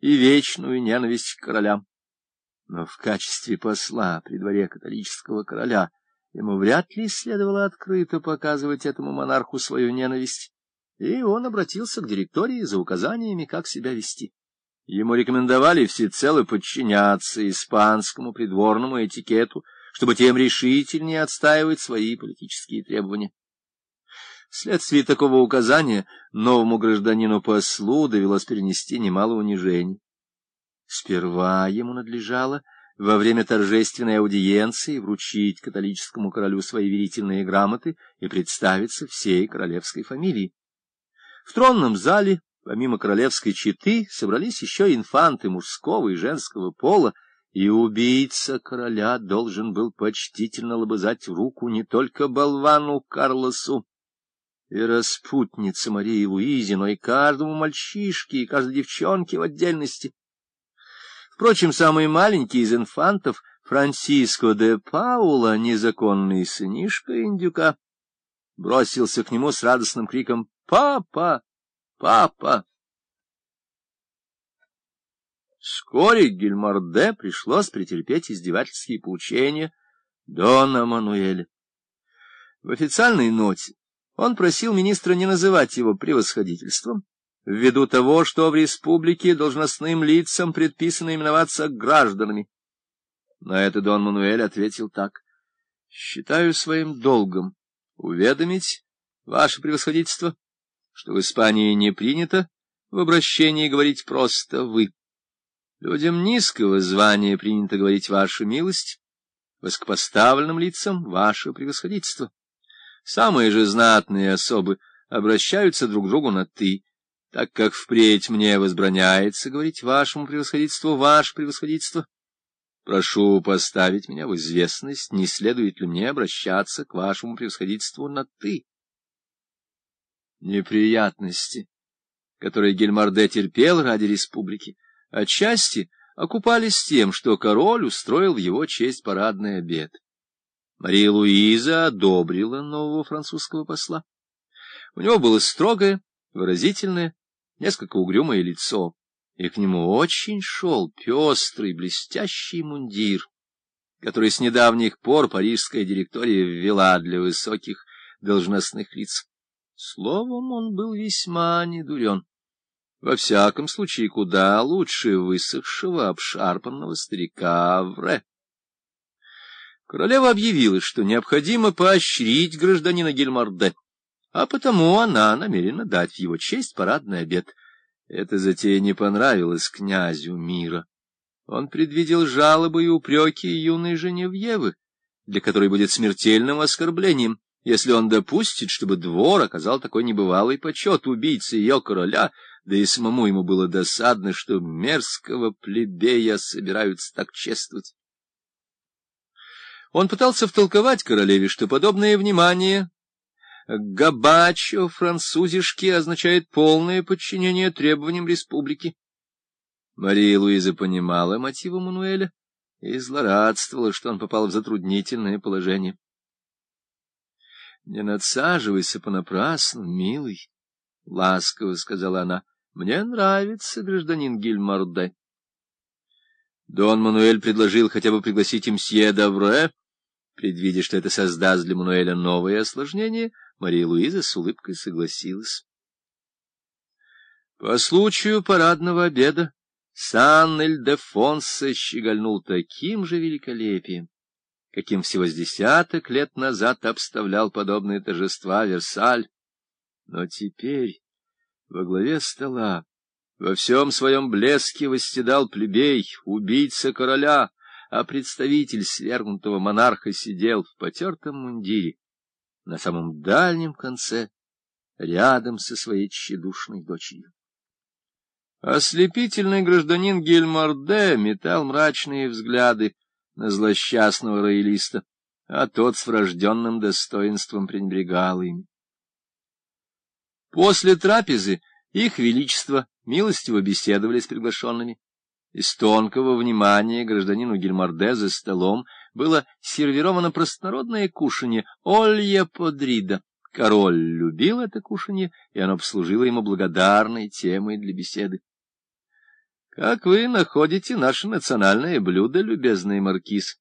и вечную ненависть к королям. Но в качестве посла при дворе католического короля ему вряд ли следовало открыто показывать этому монарху свою ненависть, и он обратился к директории за указаниями, как себя вести. Ему рекомендовали всецело подчиняться испанскому придворному этикету, чтобы тем решительнее отстаивать свои политические требования. Вследствие такого указания новому гражданину-послу довелось перенести немало унижений. Сперва ему надлежало во время торжественной аудиенции вручить католическому королю свои верительные грамоты и представиться всей королевской фамилии. В тронном зале, помимо королевской четы, собрались еще инфанты мужского и женского пола, и убийца короля должен был почтительно лобызать руку не только болвану Карлосу, и распутнице Марии Луизе, но и каждому мальчишке, и каждой девчонке в отдельности. Впрочем, самый маленький из инфантов, Франсиско де Паула, незаконный сынишка индюка, бросился к нему с радостным криком «Папа! Папа!». Вскоре Гильмарде пришлось претерпеть издевательские поучения Дона Мануэля. В официальной ноте он просил министра не называть его превосходительством, ввиду того, что в республике должностным лицам предписано именоваться гражданами. На это Дон Мануэль ответил так. — Считаю своим долгом уведомить, ваше превосходительство, что в Испании не принято в обращении говорить просто «вы». Людям низкого звания принято говорить «ваша милость», высокопоставленным лицам — «ваше превосходительство». Самые же знатные особы обращаются друг к другу на «ты», так как впредь мне возбраняется говорить вашему превосходительству «ваше превосходительство». Прошу поставить меня в известность, не следует ли мне обращаться к вашему превосходительству на «ты». Неприятности, которые Гельмарде терпел ради республики, отчасти окупались тем, что король устроил в его честь парадный обед. Мария Луиза одобрила нового французского посла. У него было строгое, выразительное, несколько угрюмое лицо, и к нему очень шел пестрый блестящий мундир, который с недавних пор парижская директория ввела для высоких должностных лиц. Словом, он был весьма недурен. Во всяком случае, куда лучше высохшего, обшарпанного старика Авре. Королева объявила, что необходимо поощрить гражданина Гельмарде, а потому она намерена дать в его честь парадный обед. Эта затея не понравилась князю мира. Он предвидел жалобы и упреки юной Женевьевы, для которой будет смертельным оскорблением, если он допустит, чтобы двор оказал такой небывалый почет убийце ее короля, да и самому ему было досадно, что мерзкого плебея собираются так чествовать. Он пытался втолковать королеве, что подобное внимание габачо французишки означает полное подчинение требованиям республики. Мария Луиза понимала мотивы Мануэля и злорадствовала, что он попал в затруднительное положение. — Не надсаживайся понапрасну, милый, — ласково сказала она. — Мне нравится гражданин Гильмарде. Дон Мануэль предложил хотя бы пригласить мсье Давре, Предвидя, что это создаст для Мануэля новые осложнения, Мария Луиза с улыбкой согласилась. По случаю парадного обеда Сан-Эль-де-Фонсе щегольнул таким же великолепием, каким всего с десяток лет назад обставлял подобные торжества Версаль. Но теперь во главе стола во всем своем блеске восседал плебей, убийца короля, а представитель свергнутого монарха сидел в потертом мундире на самом дальнем конце, рядом со своей тщедушной дочерью. Ослепительный гражданин Гельмарде метал мрачные взгляды на злосчастного роялиста, а тот с врожденным достоинством пренебрегал им. После трапезы их величество милостиво беседовали с приглашенными. Из тонкого внимания гражданину Гельмарде за столом было сервировано простонародное кушанье «Олья подрида». Король любил это кушанье, и оно послужило ему благодарной темой для беседы. Как вы находите наше национальное блюдо, любезный маркиз?